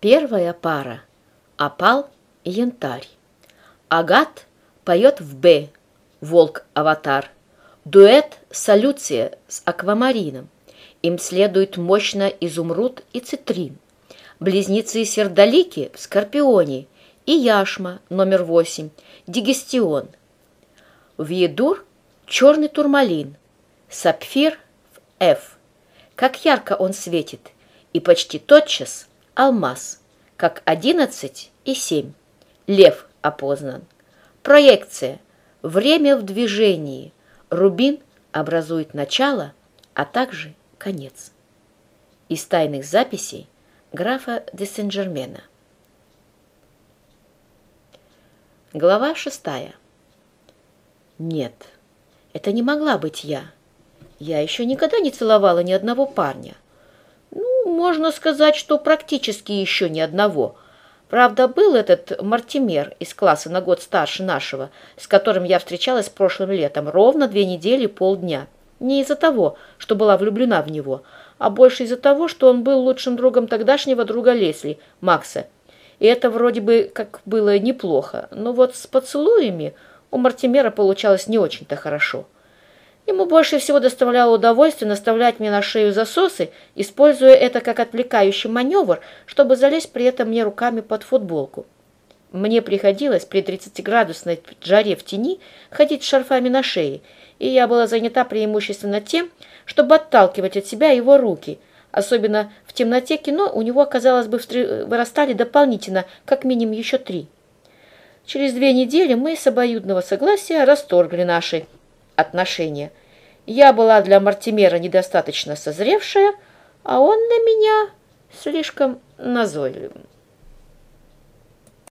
Первая пара – опал и янтарь. Агат поет в «Б» – волк-аватар. Дуэт «Салюция» с аквамарином. Им следует мощно изумруд и цитрин. Близнецы сердолики в «Скорпионе» и яшма номер восемь – дигестион. В Едур – черный турмалин, сапфир в «Ф». Как ярко он светит, и почти тотчас алмаз, как одиннадцать и семь. Лев опознан. Проекция. Время в движении. Рубин образует начало, а также конец. Из тайных записей графа де Сен-Жермена. Глава шестая. Нет, это не могла быть я. Я еще никогда не целовала ни одного парня. Можно сказать, что практически еще ни одного. Правда, был этот Мартимер из класса на год старше нашего, с которым я встречалась прошлым летом, ровно две недели полдня. Не из-за того, что была влюблена в него, а больше из-за того, что он был лучшим другом тогдашнего друга Лесли, Макса. И это вроде бы как было неплохо, но вот с поцелуями у Мартимера получалось не очень-то хорошо. Ему больше всего доставляло удовольствие наставлять мне на шею засосы, используя это как отвлекающий маневр, чтобы залезть при этом мне руками под футболку. Мне приходилось при 30-градусной жаре в тени ходить с шарфами на шее, и я была занята преимущественно тем, чтобы отталкивать от себя его руки. Особенно в темноте кино у него, казалось бы, вырастали дополнительно как минимум еще три. Через две недели мы с обоюдного согласия расторгли наши отношения. Я была для Мартимера недостаточно созревшая, а он на меня слишком назойливым.